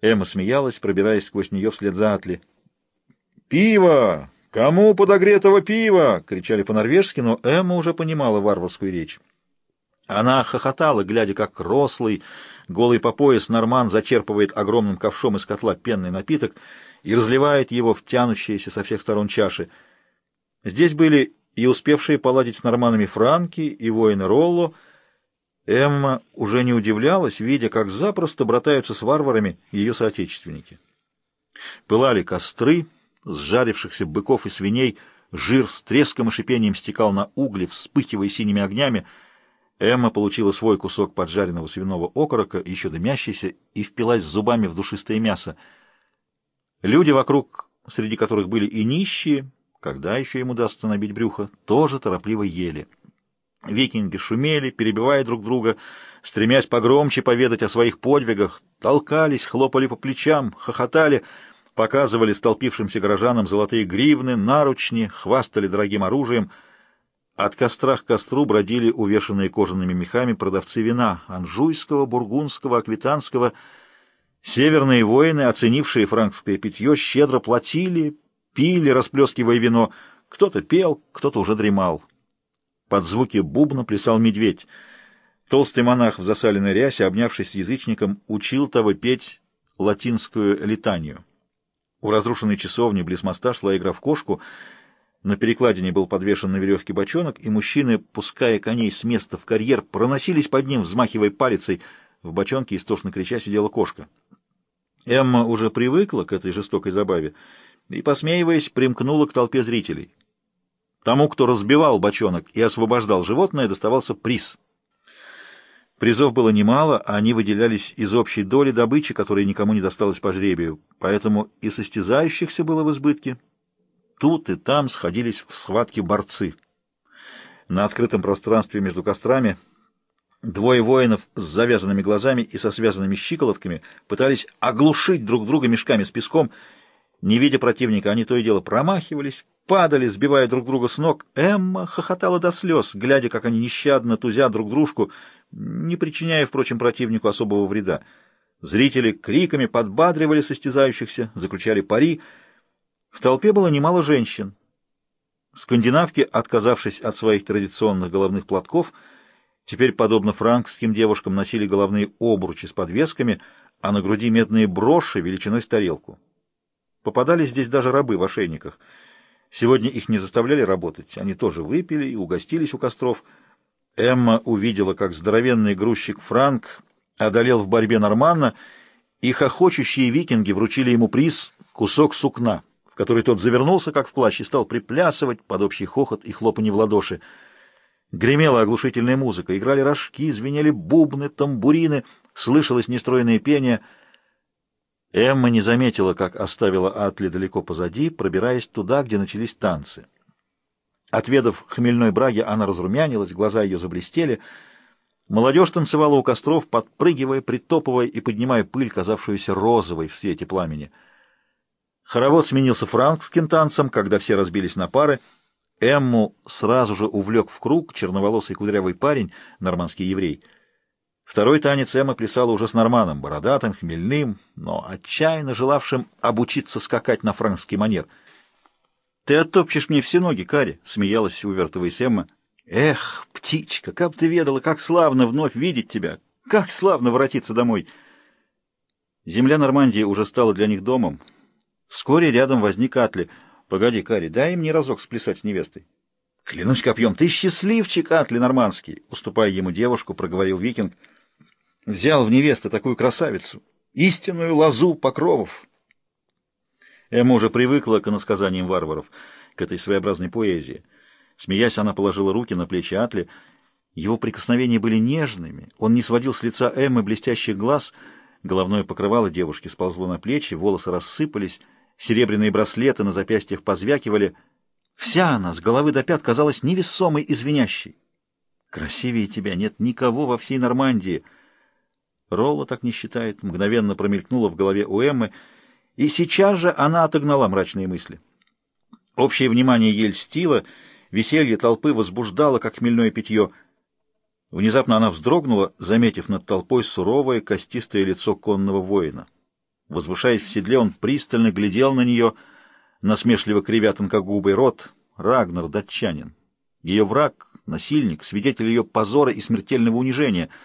Эмма смеялась, пробираясь сквозь нее вслед за Атли. «Пиво! Кому подогретого пива?» — кричали по-норвежски, но Эмма уже понимала варварскую речь. Она хохотала, глядя, как рослый, голый по пояс норман зачерпывает огромным ковшом из котла пенный напиток и разливает его в тянущиеся со всех сторон чаши. Здесь были и успевшие поладить с норманами франки, и воины Ролло. Эмма уже не удивлялась, видя, как запросто братаются с варварами ее соотечественники. Пылали костры, сжарившихся быков и свиней, жир с треском и шипением стекал на угли, вспыхивая синими огнями, Эмма получила свой кусок поджаренного свиного окорока, еще дымящийся, и впилась зубами в душистое мясо. Люди вокруг, среди которых были и нищие, когда еще им удастся набить брюхо, тоже торопливо ели. Викинги шумели, перебивая друг друга, стремясь погромче поведать о своих подвигах, толкались, хлопали по плечам, хохотали, показывали столпившимся горожанам золотые гривны, наручни, хвастали дорогим оружием — от костра к костру бродили увешанные кожаными мехами продавцы вина — анжуйского, бургундского, аквитанского. Северные воины, оценившие франкское питье, щедро платили, пили, расплескивая вино. Кто-то пел, кто-то уже дремал. Под звуки бубна плясал медведь. Толстый монах в засаленной рясе, обнявшись с язычником, учил того петь латинскую литанию. У разрушенной часовни близ моста шла игра в кошку — на перекладине был подвешен на веревке бочонок, и мужчины, пуская коней с места в карьер, проносились под ним, взмахивая палицей. В бочонке, истошно крича, сидела кошка. Эмма уже привыкла к этой жестокой забаве и, посмеиваясь, примкнула к толпе зрителей. Тому, кто разбивал бочонок и освобождал животное, доставался приз. Призов было немало, а они выделялись из общей доли добычи, которая никому не досталась по жребию, поэтому и состязающихся было в избытке, Тут и там сходились в схватке борцы. На открытом пространстве между кострами двое воинов с завязанными глазами и со связанными щиколотками пытались оглушить друг друга мешками с песком. Не видя противника, они то и дело промахивались, падали, сбивая друг друга с ног. Эмма хохотала до слез, глядя, как они нещадно тузят друг дружку, не причиняя, впрочем, противнику особого вреда. Зрители криками подбадривали состязающихся, заключали пари — в толпе было немало женщин. Скандинавки, отказавшись от своих традиционных головных платков, теперь, подобно франкским девушкам, носили головные обручи с подвесками, а на груди медные броши величиной с тарелку. Попадались здесь даже рабы в ошейниках. Сегодня их не заставляли работать, они тоже выпили и угостились у костров. Эмма увидела, как здоровенный грузчик Франк одолел в борьбе Норманна, и хохочущие викинги вручили ему приз — кусок сукна который тот завернулся, как в плащ, и стал приплясывать под общий хохот и хлопанье в ладоши. Гремела оглушительная музыка, играли рожки, звенели бубны, тамбурины, слышалось нестройное пение. Эмма не заметила, как оставила Атли далеко позади, пробираясь туда, где начались танцы. Отведав хмельной браги, она разрумянилась, глаза ее заблестели. Молодежь танцевала у костров, подпрыгивая, притопывая и поднимая пыль, казавшуюся розовой в свете пламени — Хоровод сменился франкским танцем, когда все разбились на пары. Эмму сразу же увлек в круг черноволосый кудрявый парень, нормандский еврей. Второй танец Эмма плясала уже с норманом, бородатым, хмельным, но отчаянно желавшим обучиться скакать на франкский манер. «Ты оттопчешь мне все ноги, Кари!» — смеялась, увертываясь Эмма. «Эх, птичка, как ты ведала, как славно вновь видеть тебя! Как славно воротиться домой!» Земля Нормандии уже стала для них домом. Вскоре рядом возник Атли. «Погоди, Кари, дай мне разок сплясать с невестой». «Клянусь копьем, ты счастливчик, Атли Нормандский!» Уступая ему девушку, проговорил викинг. «Взял в невесты такую красавицу, истинную лозу покровов». Эмма уже привыкла к иносказаниям варваров, к этой своеобразной поэзии. Смеясь, она положила руки на плечи Атли. Его прикосновения были нежными, он не сводил с лица Эммы блестящих глаз, головное покрывало девушки сползло на плечи, волосы рассыпались, серебряные браслеты на запястьях позвякивали. Вся она, с головы до пят, казалась невесомой и звенящей. Красивее тебя нет никого во всей Нормандии. Ролла так не считает, мгновенно промелькнула в голове у Эммы, и сейчас же она отогнала мрачные мысли. Общее внимание ей льстило, веселье толпы возбуждало, как хмельное питье. Внезапно она вздрогнула, заметив над толпой суровое костистое лицо конного воина. Возвышаясь в седле, он пристально глядел на нее, насмешливо кривя тонкогубый рот. Рагнар, датчанин. Ее враг, насильник, свидетель ее позора и смертельного унижения —